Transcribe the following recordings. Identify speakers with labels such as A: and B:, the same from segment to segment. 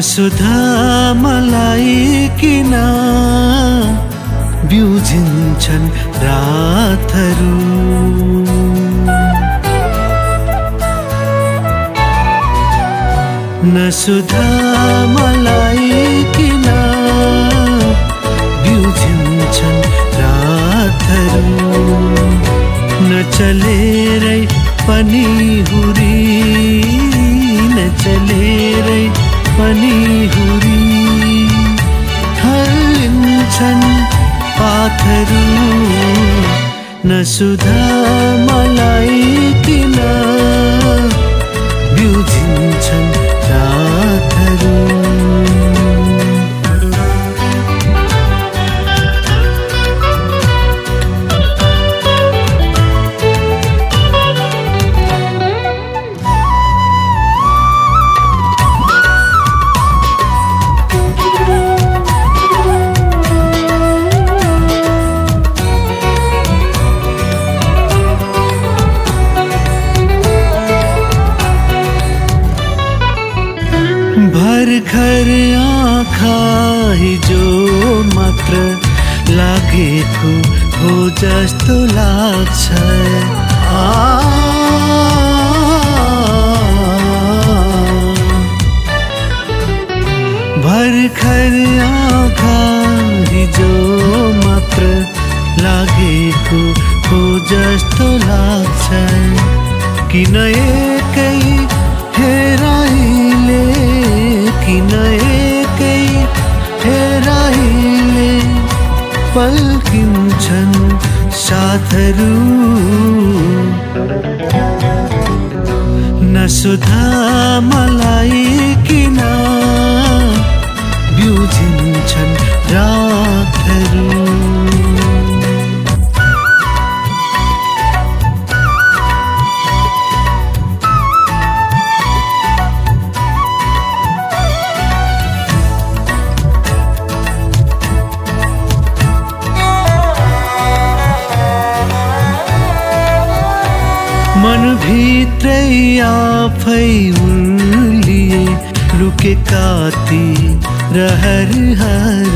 A: सुधा मलाई किन बिउजिन्छन् रातहरू? न सुधा मलाई किन बिउजिन्छन् रातहरू? न चलेरै पनि हुरी न चलेरै पनि हुरी। हल्लिन्छन् पाथहरू न सुधा मलाई किन भर्खर आँखा हिजो मात्र लागेको हो जस्तो लाग्छ भर्खर आँखा हिजो मात्र लागेको हो जस्तो लाग्छ किन एकै पल्किन्छन् साथहरू। न सुधा मलाई मन भित्रैया फै उलिए लुके काती रहर हर।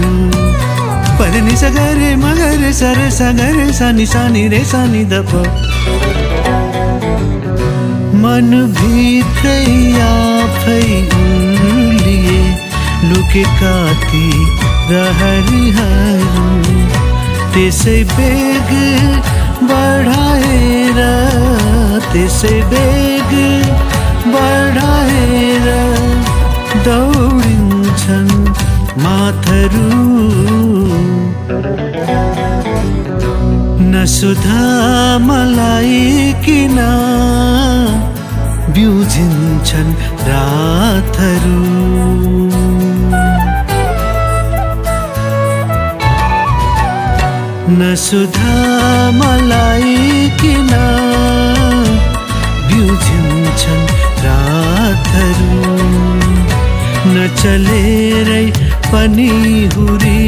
A: पर नि सगरे मगर सर सगर, सानी सानी रे सानी दप मन भित्रैया फै उलिए लुके काती रहर हरु। त्यसै बेग बढ़ाए रहा। त्यसै बेग बढाएर दौडिन्छन् माथहरू न सुधा मलाई किन बिउजिन्छन् रातहरू न सुधा मलाई किन चलेरै पनि हुरी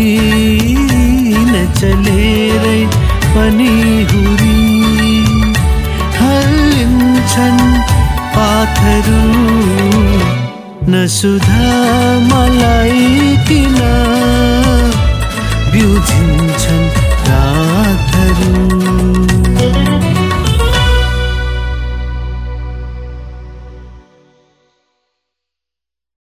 A: न चलेरै पनि हुरी। हल्लिन्छन् पाथहरू सुधा मलाई किन। बिउजिन्